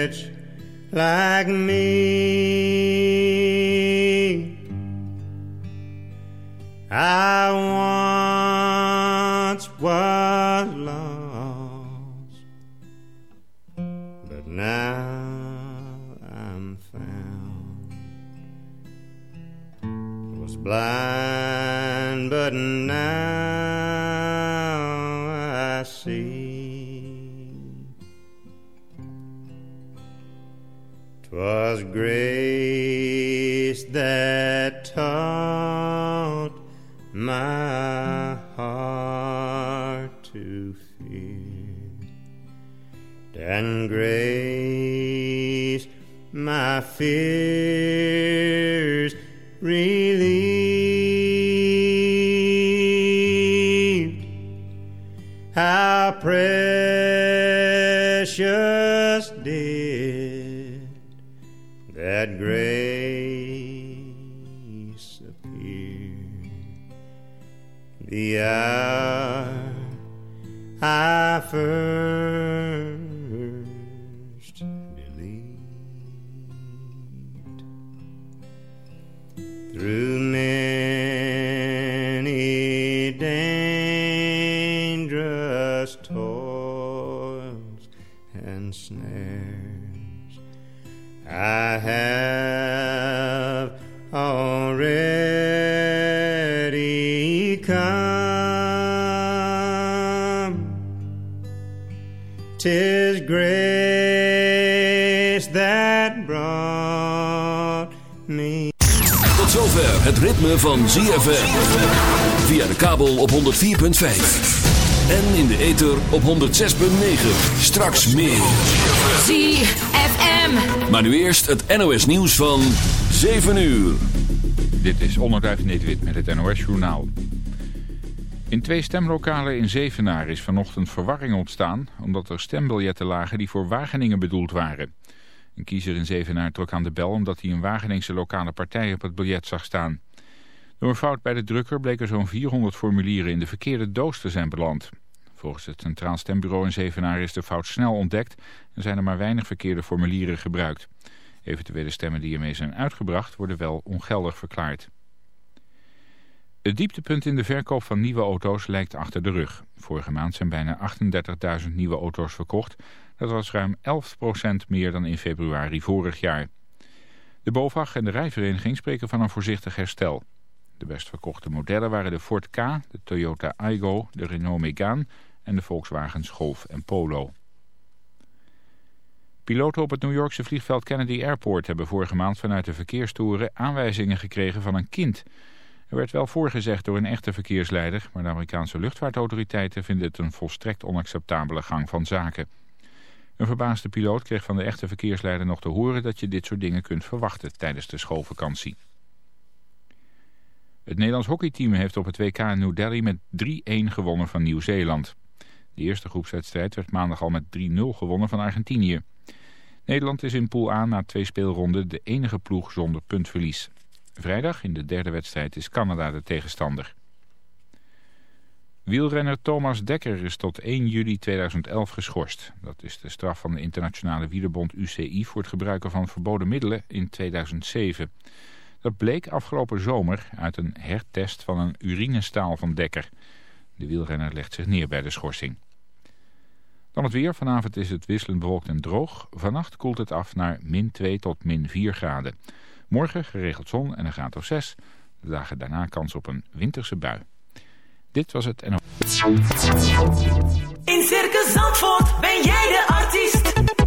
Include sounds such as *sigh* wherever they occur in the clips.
like me. I once fears relieved. How precious did that grace appear the hour I first ritme van ZFM. Via de kabel op 104.5. En in de ether op 106.9. Straks meer. ZFM. Maar nu eerst het NOS nieuws van 7 uur. Dit is Onderduif Nederwit met het NOS Journaal. In twee stemlokalen in Zevenaar is vanochtend verwarring ontstaan... omdat er stembiljetten lagen die voor Wageningen bedoeld waren. Een kiezer in Zevenaar trok aan de bel omdat hij een Wageningse lokale partij op het biljet zag staan. Door een fout bij de drukker bleken zo'n 400 formulieren in de verkeerde doos te zijn beland. Volgens het Centraal Stembureau in Zevenaar is de fout snel ontdekt... en zijn er maar weinig verkeerde formulieren gebruikt. Eventuele stemmen die ermee zijn uitgebracht worden wel ongeldig verklaard. Het dieptepunt in de verkoop van nieuwe auto's lijkt achter de rug. Vorige maand zijn bijna 38.000 nieuwe auto's verkocht. Dat was ruim 11% meer dan in februari vorig jaar. De BOVAG en de rijvereniging spreken van een voorzichtig herstel. De best verkochte modellen waren de Ford K, de Toyota Aygo, de Renault Megane en de Volkswagens Golf en Polo. Piloten op het New Yorkse vliegveld Kennedy Airport hebben vorige maand vanuit de verkeerstoren aanwijzingen gekregen van een kind. Er werd wel voorgezegd door een echte verkeersleider, maar de Amerikaanse luchtvaartautoriteiten vinden het een volstrekt onacceptabele gang van zaken. Een verbaasde piloot kreeg van de echte verkeersleider nog te horen dat je dit soort dingen kunt verwachten tijdens de schoolvakantie. Het Nederlands hockeyteam heeft op het WK in New Delhi met 3-1 gewonnen van Nieuw-Zeeland. De eerste groepswedstrijd werd maandag al met 3-0 gewonnen van Argentinië. Nederland is in pool A na twee speelronden de enige ploeg zonder puntverlies. Vrijdag in de derde wedstrijd is Canada de tegenstander. Wielrenner Thomas Dekker is tot 1 juli 2011 geschorst. Dat is de straf van de internationale wielerbond UCI voor het gebruiken van verboden middelen in 2007. Dat bleek afgelopen zomer uit een hertest van een urinestaal van Dekker. De wielrenner legt zich neer bij de schorsing. Dan het weer. Vanavond is het wisselend bewolkt en droog. Vannacht koelt het af naar min 2 tot min 4 graden. Morgen geregeld zon en een graad of 6. De dagen daarna kans op een winterse bui. Dit was het en... In Circus Zandvoort ben jij de artiest.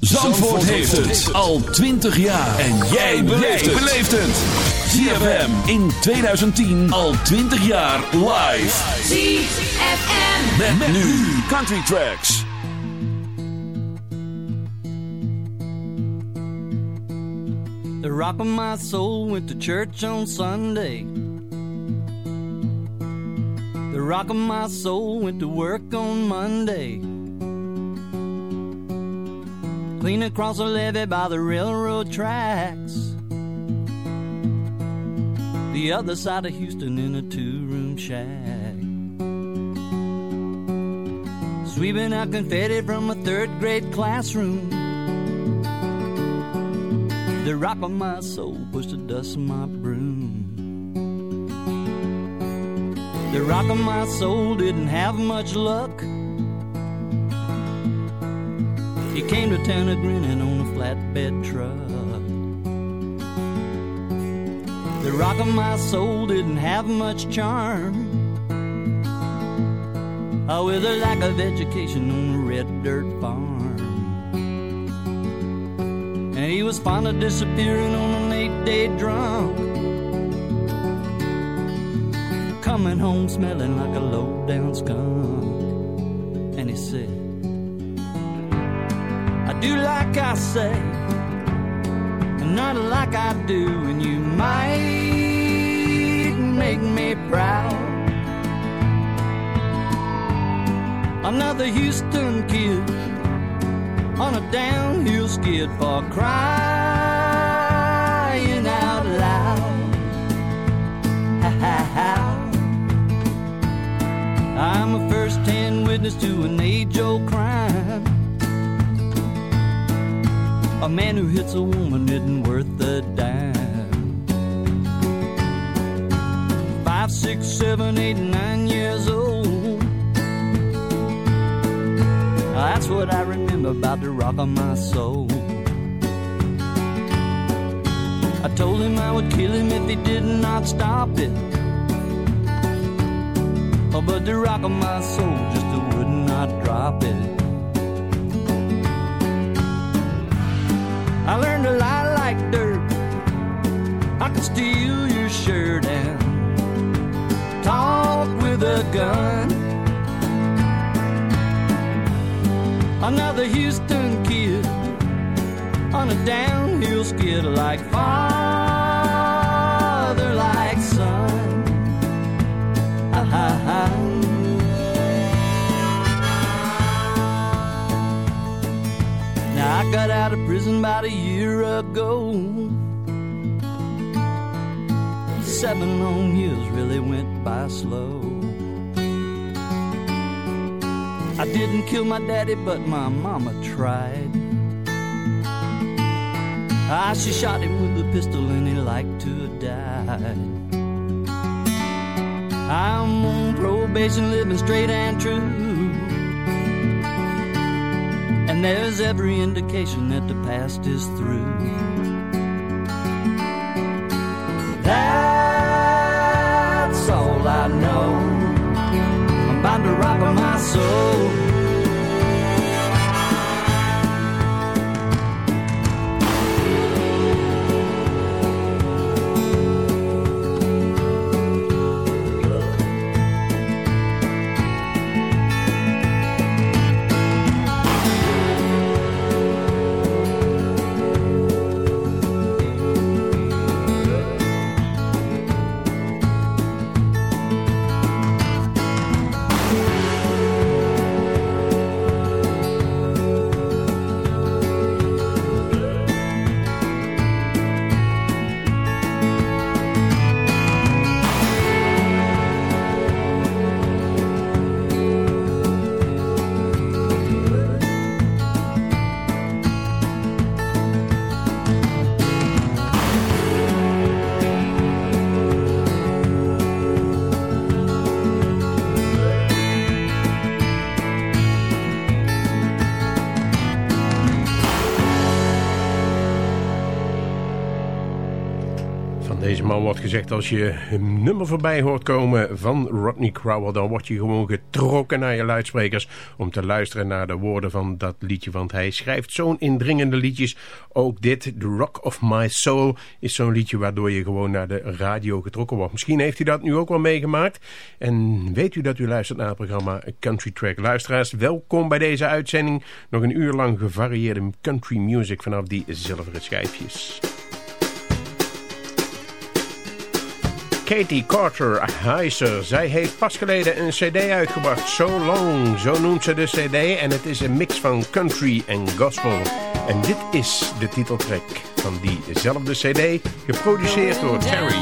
Zandvoort heeft het al 20 jaar. En jij beleeft het. ZFM in 2010 al 20 jaar live. ZFM. Met, nu Country Tracks. The rock of my soul went to church on Sunday. The rock of my soul went to work on Monday. Clean across the levee by the railroad tracks. The other side of Houston in a two room shack. Sweeping out confetti from a third grade classroom. The rock of my soul pushed the dust from my broom. The rock of my soul didn't have much luck. He came to town a grinning on a flatbed truck. The rock of my soul didn't have much charm. Oh, with a lack of education on a red dirt farm. And he was fond of disappearing on an eight day drunk. Coming home smelling like a low down skunk. And he said, do like I say, and not like I do, and you might make me proud. Another Houston kid on a downhill skid for crying out loud. *laughs* I'm a first hand witness to an age old crime. A man who hits a woman isn't worth a dime. Five, six, seven, eight, nine years old. That's what I remember about the rock of my soul. I told him I would kill him if he did not stop it. Oh, but the rock of my soul just would not drop it. I to lie like dirt. I could steal your shirt and talk with a gun. Another Houston kid on a downhill skid like father, I got out of prison about a year ago. Seven long years really went by slow. I didn't kill my daddy, but my mama tried. Ah, she shot him with a pistol and he liked to died. I'm on probation, living straight and true. And there's every indication that the past is through. That's all I know. I'm bound to rock my soul. Man wordt gezegd als je een nummer voorbij hoort komen van Rodney Crowell... dan word je gewoon getrokken naar je luidsprekers om te luisteren naar de woorden van dat liedje. Want hij schrijft zo'n indringende liedjes. Ook dit, The Rock of My Soul, is zo'n liedje waardoor je gewoon naar de radio getrokken wordt. Misschien heeft u dat nu ook wel meegemaakt. En weet u dat u luistert naar het programma Country Track. Luisteraars, welkom bij deze uitzending. Nog een uur lang gevarieerde country music vanaf die zilveren schijfjes. Katie Carter Heiser. Zij heeft pas geleden een cd uitgebracht, So Long, zo noemt ze de cd. En het is een mix van country en gospel. En dit is de titeltrack van diezelfde cd, geproduceerd door Terry.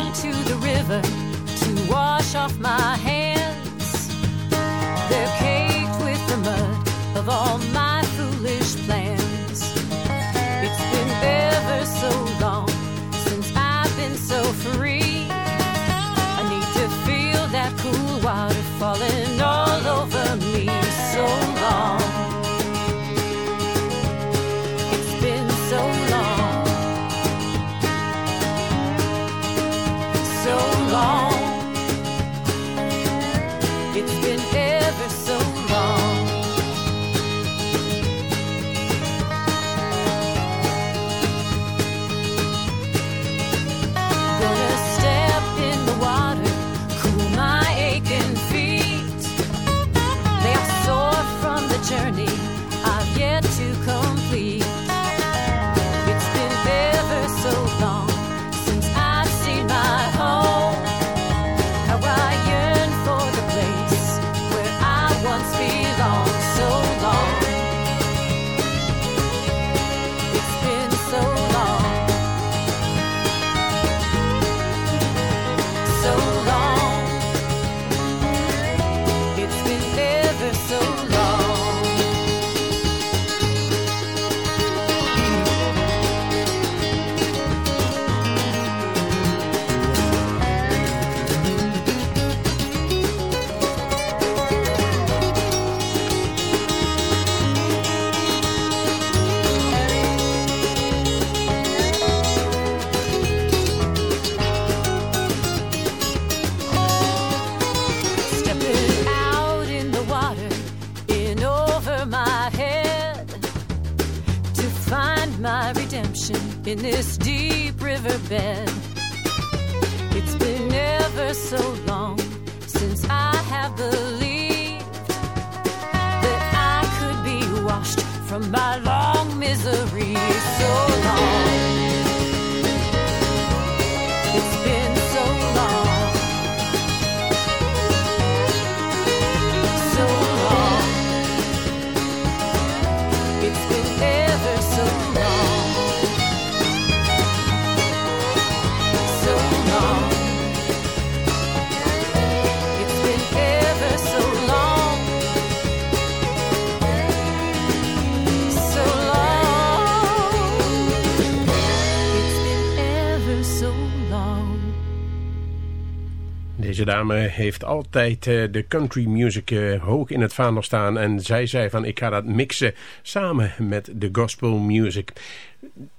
Dame heeft altijd eh, de country music eh, hoog in het vaandel staan. En zij zei van ik ga dat mixen samen met de gospel music.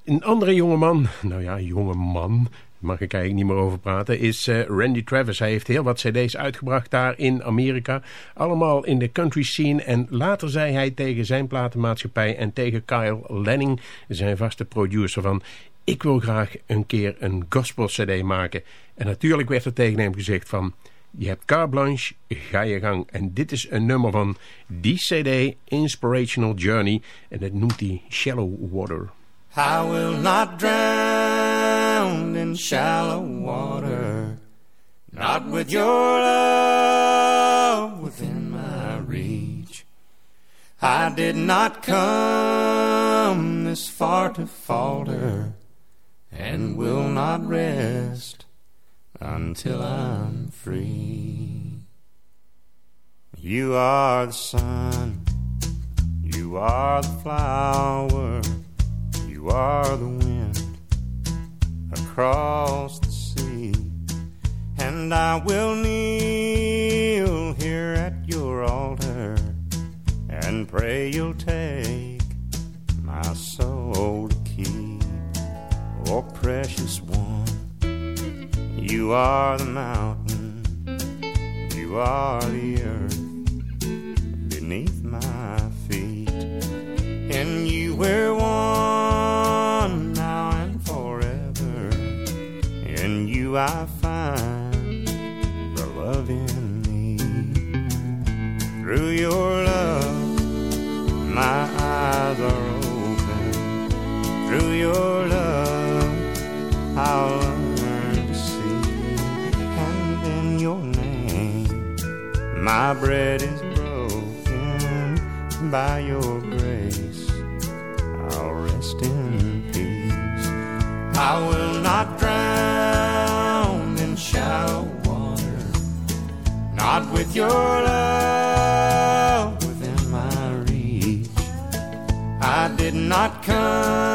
Een andere jongeman, nou ja, jonge man, mag ik eigenlijk niet meer over praten, is eh, Randy Travis. Hij heeft heel wat cd's uitgebracht daar in Amerika. Allemaal in de country scene. En later zei hij tegen zijn platenmaatschappij en tegen Kyle Lanning, zijn vaste producer van... Ik wil graag een keer een gospel cd maken. En natuurlijk werd er tegen hem gezegd van... Je hebt carte blanche, ga je gang. En dit is een nummer van die cd, Inspirational Journey. En dat noemt hij Shallow Water. I will not drown in shallow water, not with your love within my reach. I did not come this far to falter, and will not rest until I'm free. You are the sun, you are the flower. You are the wind across the sea, and I will kneel here at your altar and pray you'll take my soul. Oh, precious one, you are the mountain, you are the earth beneath my feet and you were one now and forever. In you I find the love in me. Through your love, my eyes are open. Through your love, My bread is broken by your grace. I'll rest in peace. I will not drown in shallow water, not with your love within my reach. I did not come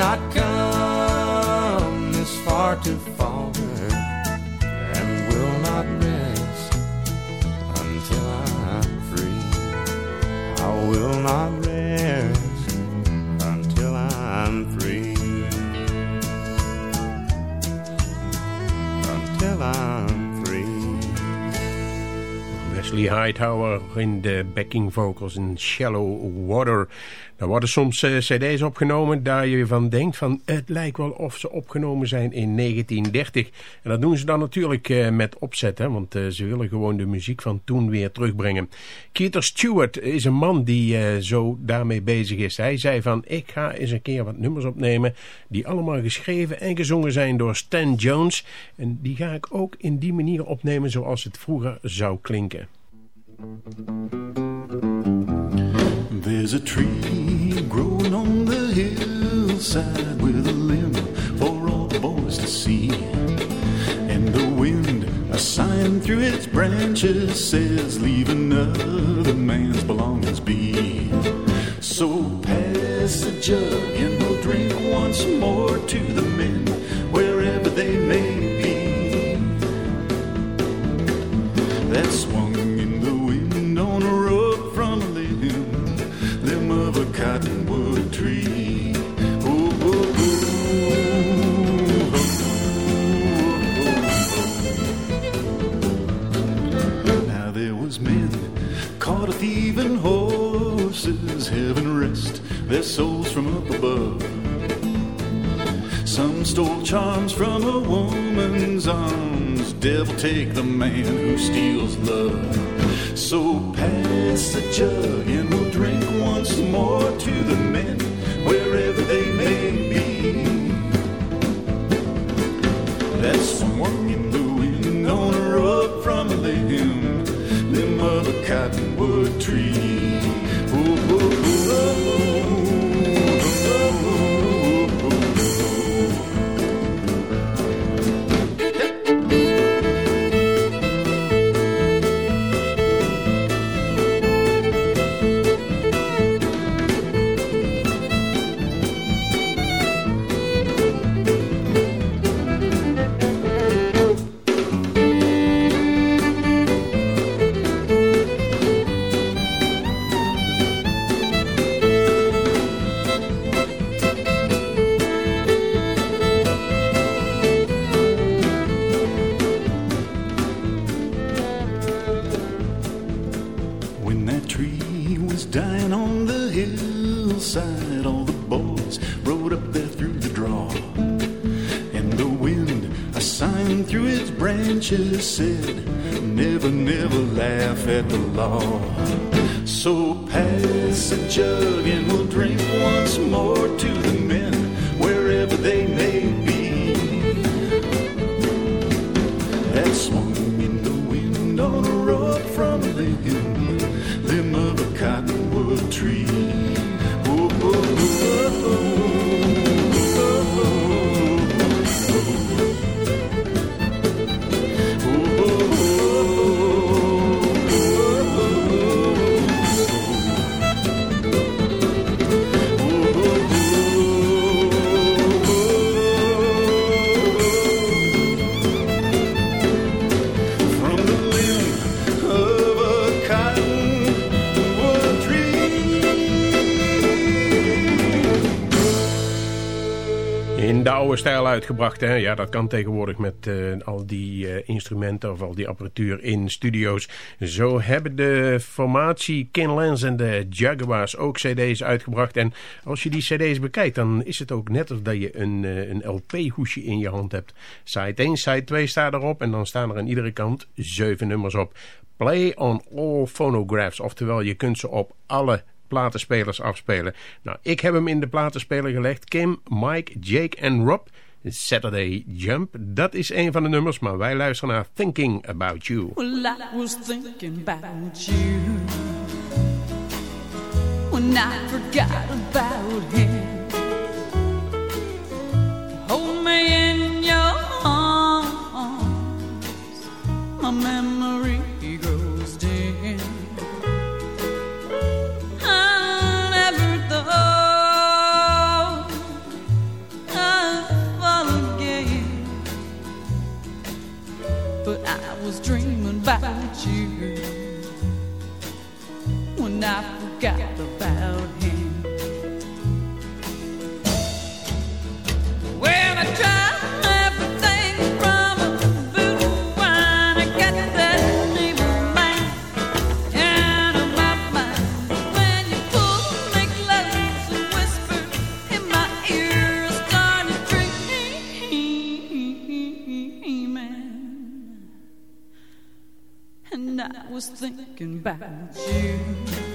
not come this far to falter Wesley Hightower in de backing vocals in Shallow Water. Er worden soms eh, cd's opgenomen daar je van denkt van het lijkt wel of ze opgenomen zijn in 1930. En dat doen ze dan natuurlijk eh, met opzet, hè, want eh, ze willen gewoon de muziek van toen weer terugbrengen. Keith Stewart is een man die zo daarmee bezig is. Hij zei van ik ga eens een keer wat nummers opnemen die allemaal geschreven en gezongen zijn door Stan Jones. En die ga ik ook in die manier opnemen zoals het vroeger zou klinken. There's a tree growing on the hillside with a limb for all the boys to see. And the wind, a sign through its branches, says, Leave another man's belongings be. So pass the jug and we'll drink once more to the men, wherever they may be. That cottonwood tree. Oh, oh, oh, oh. Now there was men caught a thieving horses, heaven rest their souls from up above. Some stole charms from a woman's arms. Devil take the man who steals love. So pass the jug and we'll drink once more to the men, wherever they may be. That swung in the wind on a rope from a limb, limb of a cottonwood stijl uitgebracht. Hè? Ja, dat kan tegenwoordig met eh, al die eh, instrumenten of al die apparatuur in studio's. Zo hebben de formatie Kin Lens en de Jaguars ook cd's uitgebracht. En als je die cd's bekijkt, dan is het ook net alsof dat je een, eh, een LP-hoesje in je hand hebt. Side 1, side 2 staat erop en dan staan er aan iedere kant zeven nummers op. Play on all phonographs, oftewel je kunt ze op alle platenspelers afspelen. Nou, ik heb hem in de platenspeler gelegd. Kim, Mike, Jake en Rob. Saturday Jump, dat is een van de nummers, maar wij luisteren naar Thinking About You. Well, I was thinking about you when I forgot about him. Hold me in your arms, my memory when I forgot about him. When I everything from a I that man in my mind. When you me close and in my ear, I. And I was thinking about you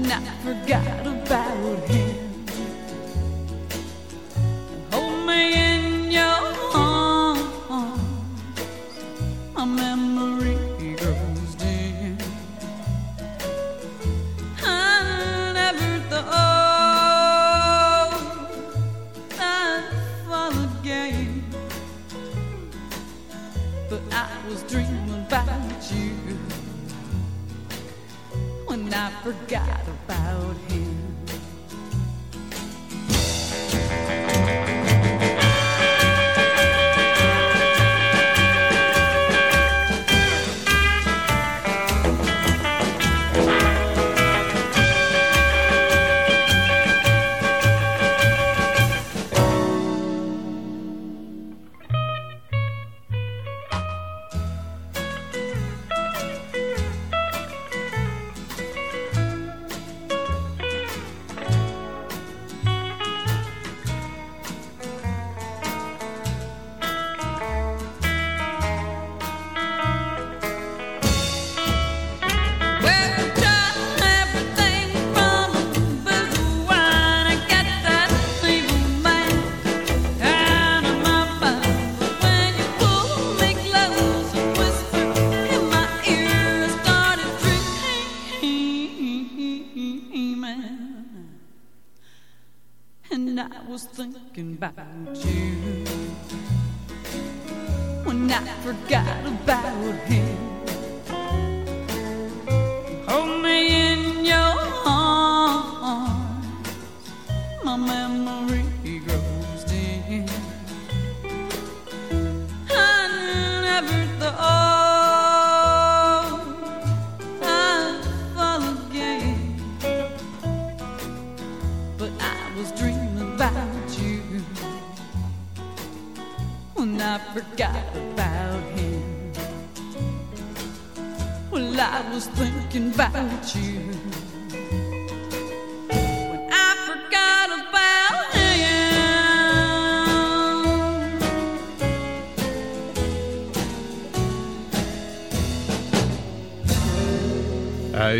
when I forgot about him.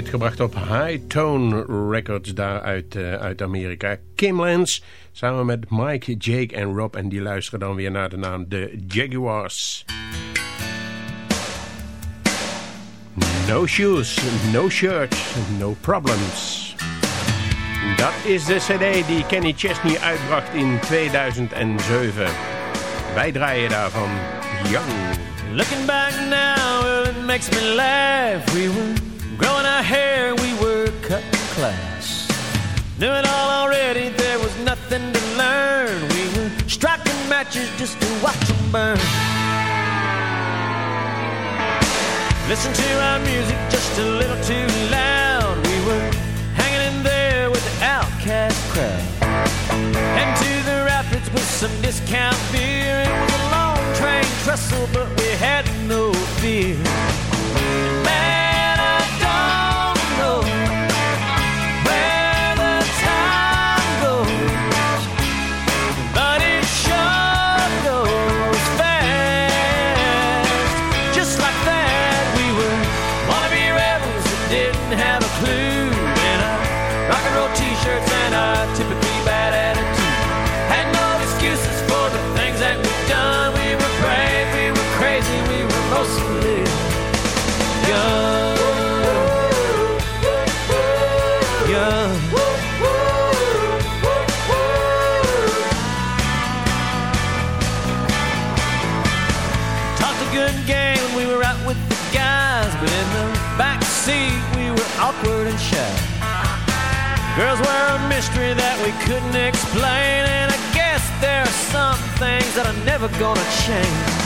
Uitgebracht op High Tone Records daar uit, eh, uit Amerika. Kim Lance samen met Mike, Jake en Rob. En die luisteren dan weer naar de naam de Jaguars. No shoes, no shirt, no problems. Dat is de cd die Kenny Chesney uitbracht in 2007. Wij draaien daarvan Young. Looking back now, it makes me laugh. We hair, we were cut class. Knew it all already, there was nothing to learn. We were striking matches just to watch them burn. Listen to our music just a little too loud. We were hanging in there with the outcast crowd. Heading to the rapids with some discount beer. It was a long train trestle, but we had no fear. Girls were a mystery that we couldn't explain, and I guess there are some things that are never gonna change.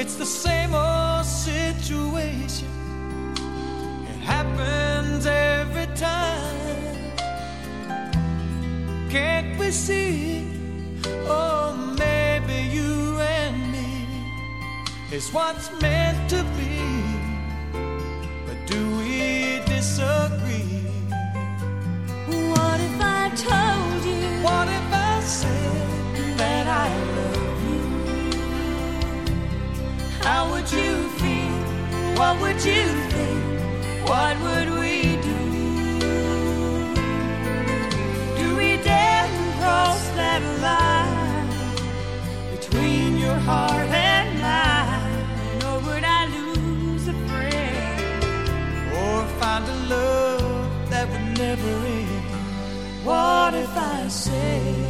It's the same old situation. It happens every time. Can't we see? Oh, maybe you and me is what's meant to be. But do we disagree? Would you feel? What would you think? What would we do? Do we dare cross that line between your heart and mine? Or would I lose a friend? Or find a love that would never end? What if I say?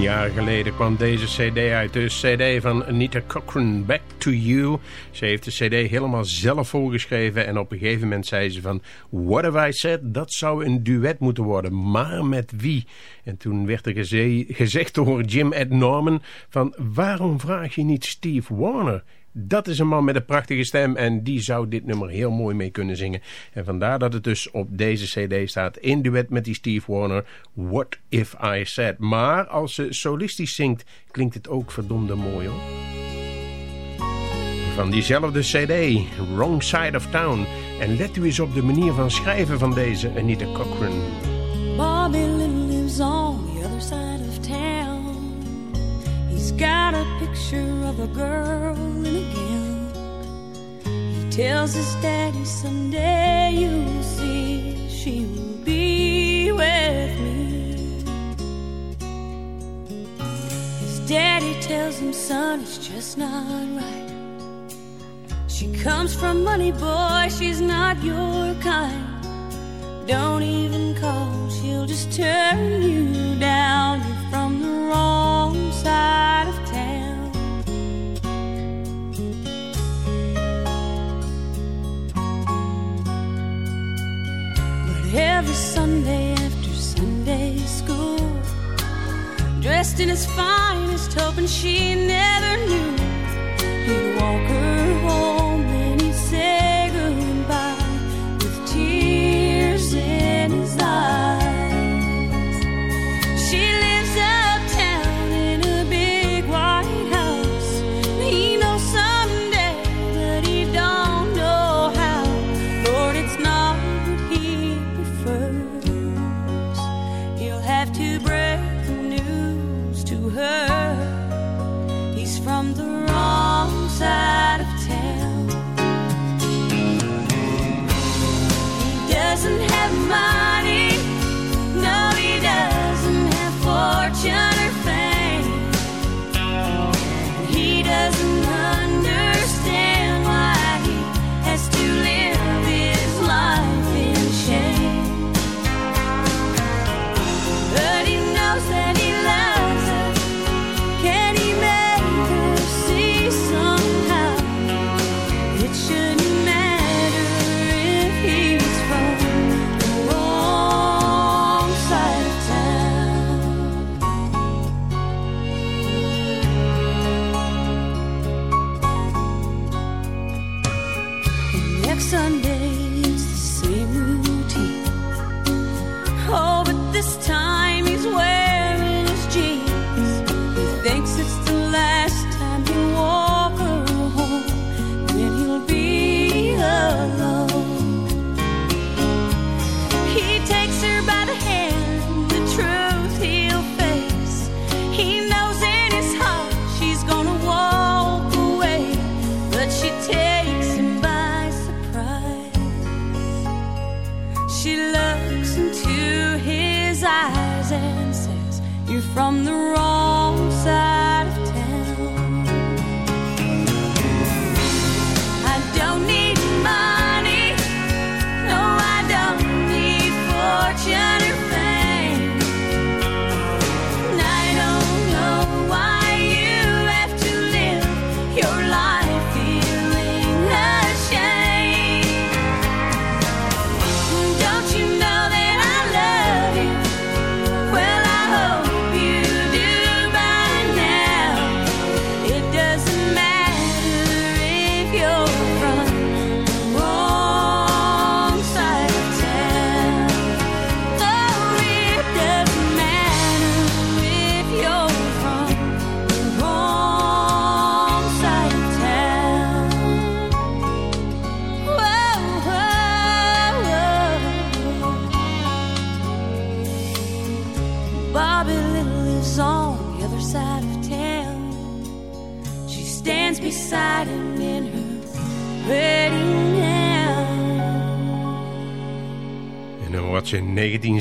13 jaar geleden kwam deze cd uit. De cd van Anita Cochran, Back to You. Ze heeft de cd helemaal zelf volgeschreven. En op een gegeven moment zei ze van... What have I said? Dat zou een duet moeten worden. Maar met wie? En toen werd er geze- gezegd door Jim Ed Norman... van waarom vraag je niet Steve Warner... Dat is een man met een prachtige stem en die zou dit nummer heel mooi mee kunnen zingen. En vandaar dat het dus op deze cd staat in duet met die Steve Warner, What If I Said. Maar als ze solistisch zingt, klinkt het ook verdomde mooi hoor. Van diezelfde cd, Wrong Side of Town. En let u eens op de manier van schrijven van deze Anita Cochran. Bobby lives on the other side of town. He's got a picture of a girl in a gown. He tells his daddy someday you'll see she will be with me. His daddy tells him, son, it's just not right. She comes from money, boy, she's not your kind don't even call, she'll just turn you down. You're from the wrong side of town. But every Sunday after Sunday school, dressed in his finest, hoping she never knew, he'd walk her.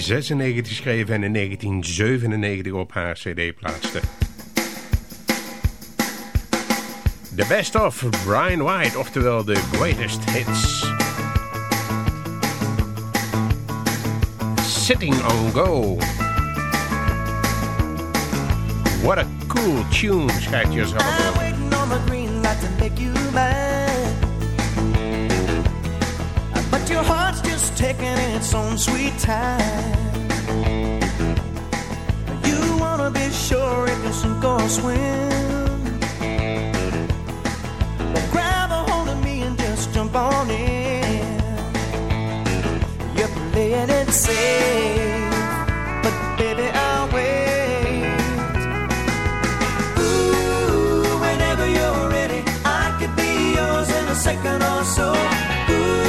1996 schreef en in 1997 op haar cd plaatste. The Best of Brian White, oftewel de Greatest Hits. Sitting on Go. What a cool tune, schrijft. taking its own sweet time. You wanna be sure it can sink or swim. Well, grab a hold of me and just jump on in. You're playing it safe, but baby, I'll wait. Ooh, whenever you're ready, I could be yours in a second or so. Ooh.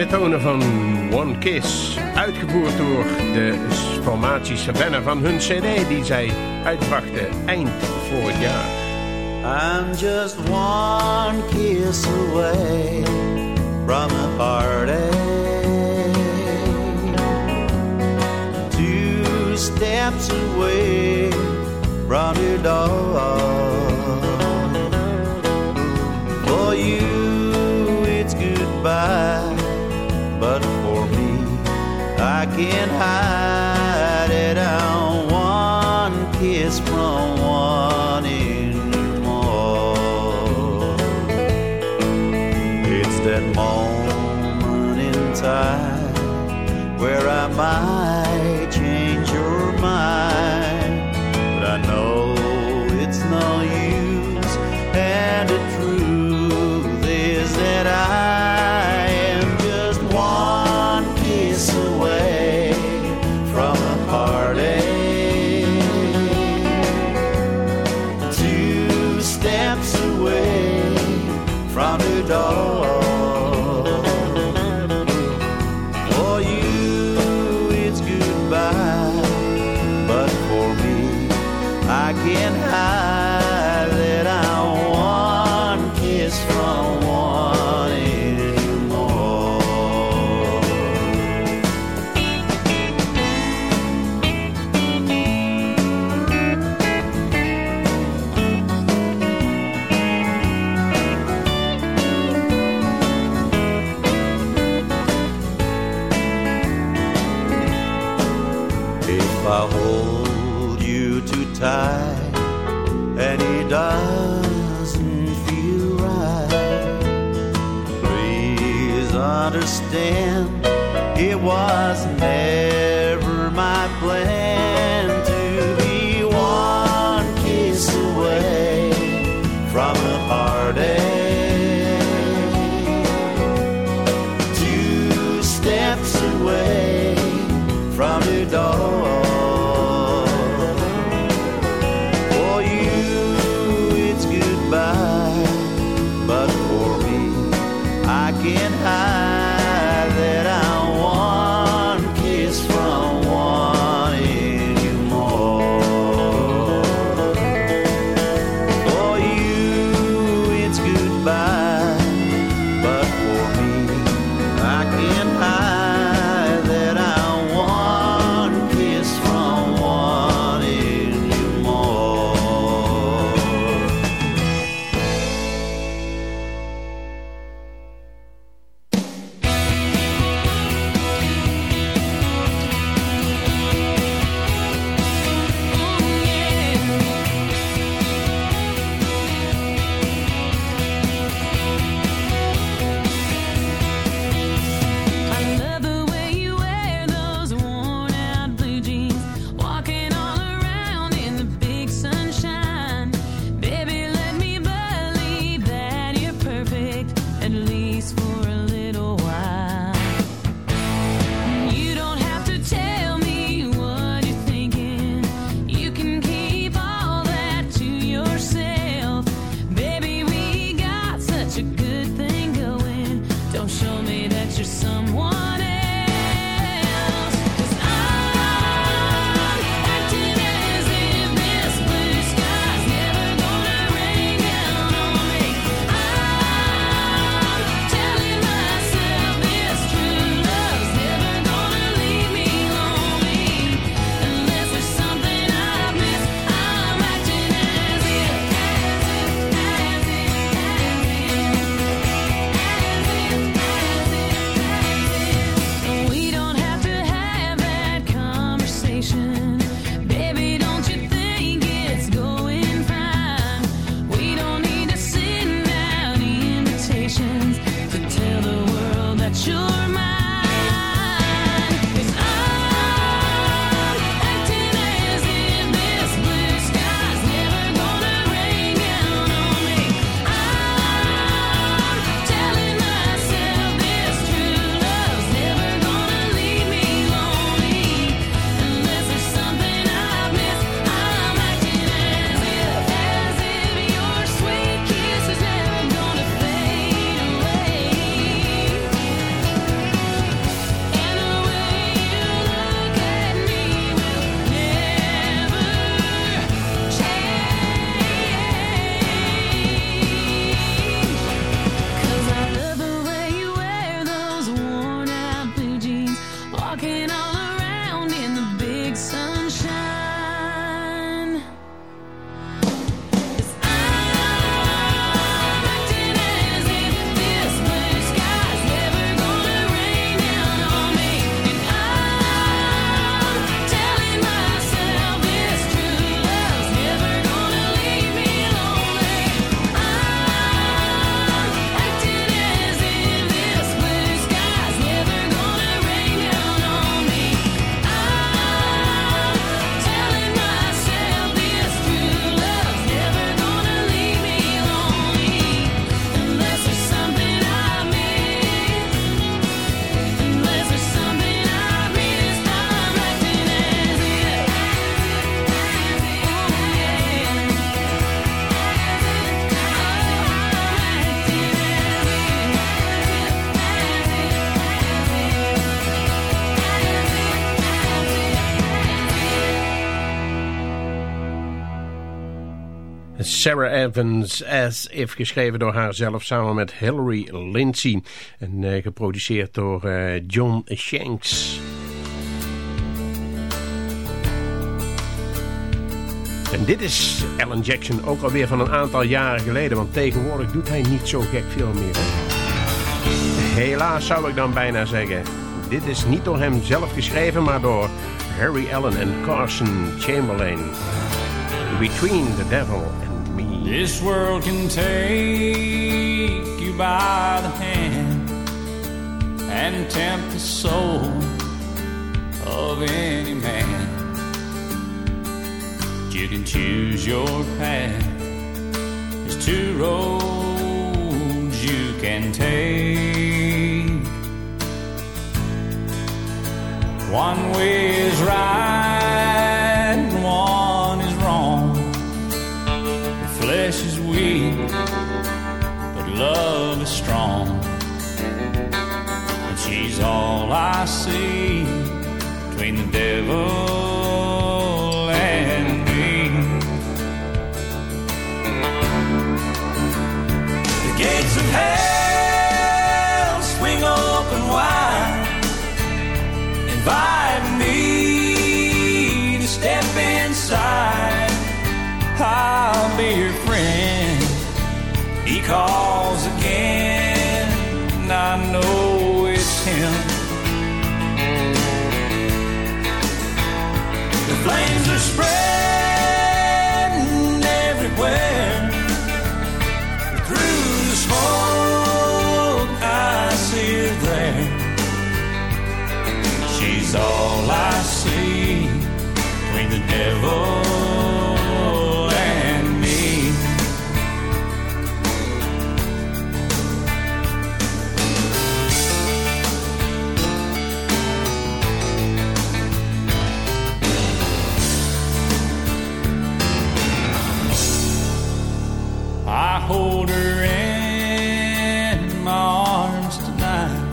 fijne tonen van One Kiss. Uitgevoerd door de formatie Savannah van hun cd die zij uitbrachten eind vorig jaar. I'm just one kiss away from a party. Two steps away from your door. For you can hide it on one kiss from one anymore. It's that moment in time where I might. Sarah Evans As If, geschreven door haarzelf samen met Hilary Lindsey. En uh, geproduceerd door uh, John Shanks. En dit is Alan Jackson ook alweer van een aantal jaren geleden. Want tegenwoordig doet hij niet zo gek veel meer. Helaas zou ik dan bijna zeggen. Dit is niet door hem zelf geschreven, maar door Harry Allen en Carson Chamberlain. Between the Devil. This world can take you by the hand and tempt the soul of any man. You can choose your path. There's two roads you can take. One way is right, see devil and me. I hold her in my arms tonight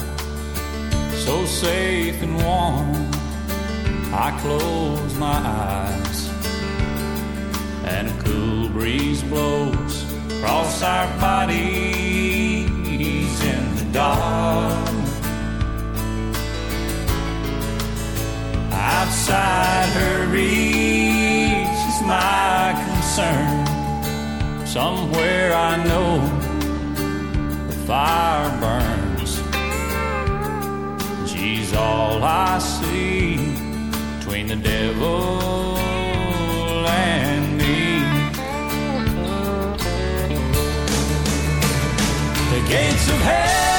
so safe and warm. I close my eyes, breeze blows across our bodies in the dark. Outside her reach is my concern. Somewhere I know the fire burns. She's all I see between the devil gates of hell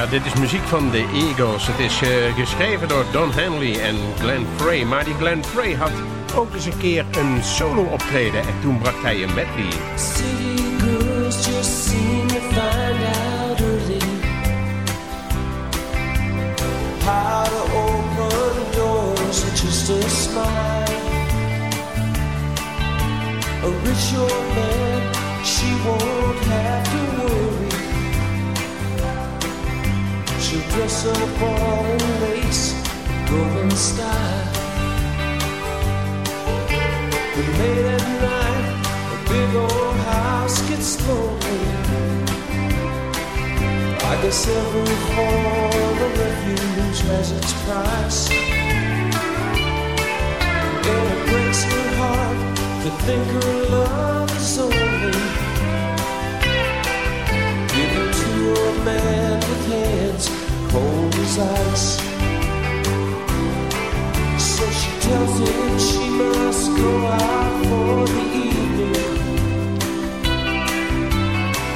Ja, dit is muziek van de Eagles. Het is eh, geschreven door Don Henley en Glenn Frey. Maar die Glenn Frey had ook eens een keer een solo optreden. En toen bracht hij een medley. City girls just out how to open just a man, she have to. Dress up all in lace, golden style. But late at night, a big old house gets lonely. I guess every form of refuge has its price. And it breaks her heart to think her love is only given to a man cold as ice. So she tells him she must go out for the evening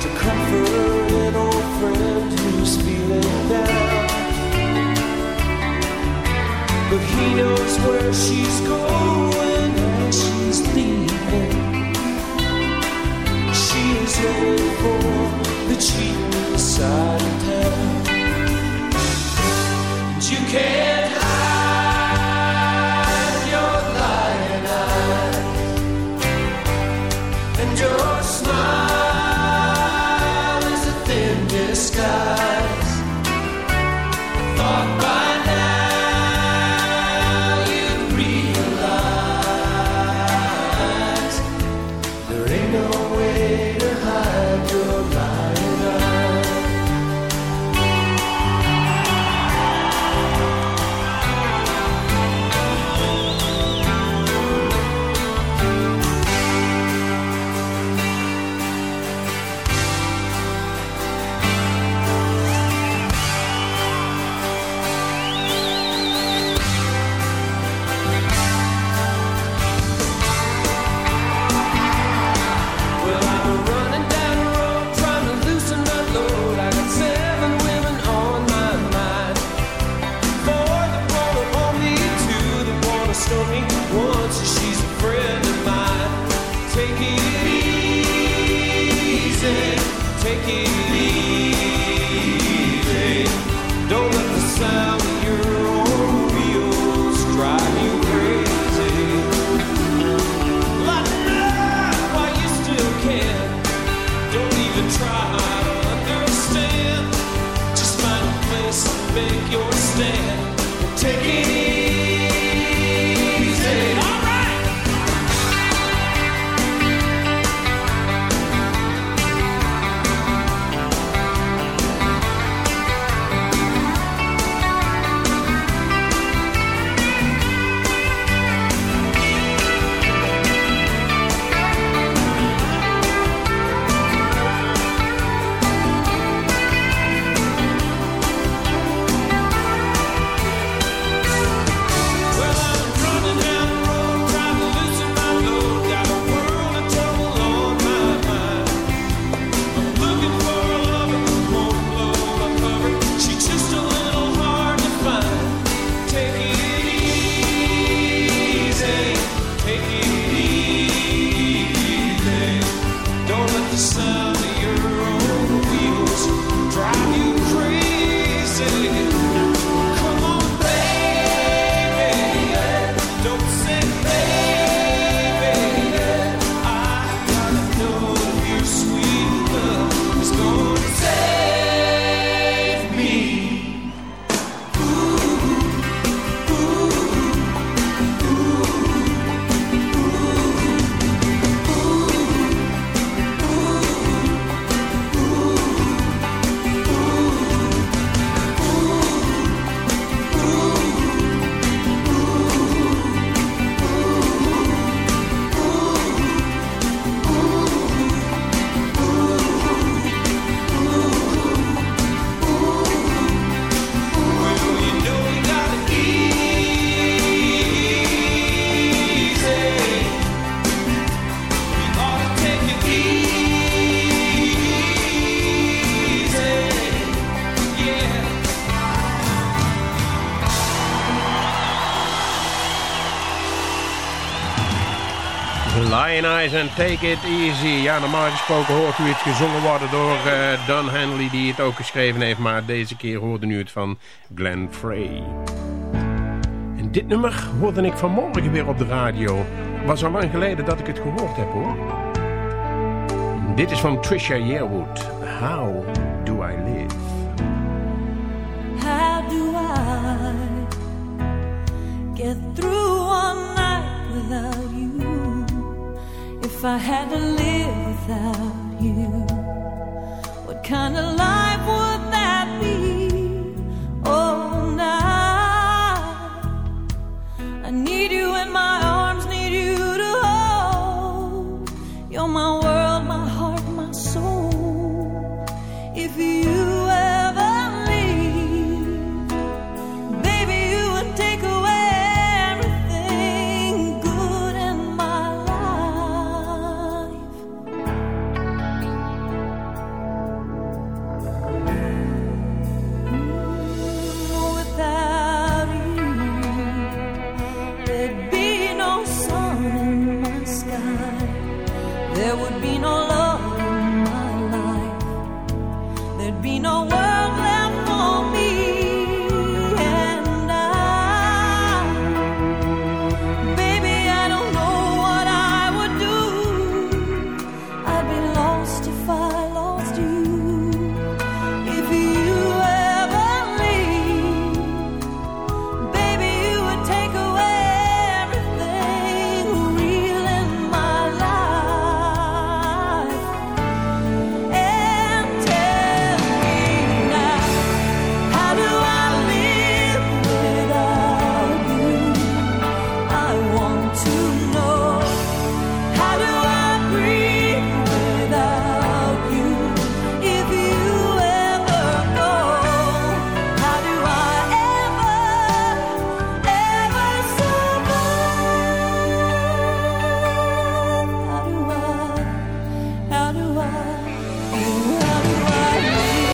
to comfort an old friend who's feeling down. But he knows where she's going as she's leaving. She is headed for the cheap side of town. can't Take It Easy. Ja, normaal gesproken hoort u het gezongen worden door eh, Don Henley die het ook geschreven heeft. Maar deze keer hoorde u het van Glenn Frey. En dit nummer hoorde ik vanmorgen weer op de radio. Was al lang geleden dat ik het gehoord heb hoor. Dit is van Trisha Yearwood. How do I live? If I had to live without you, what kind of life would that be?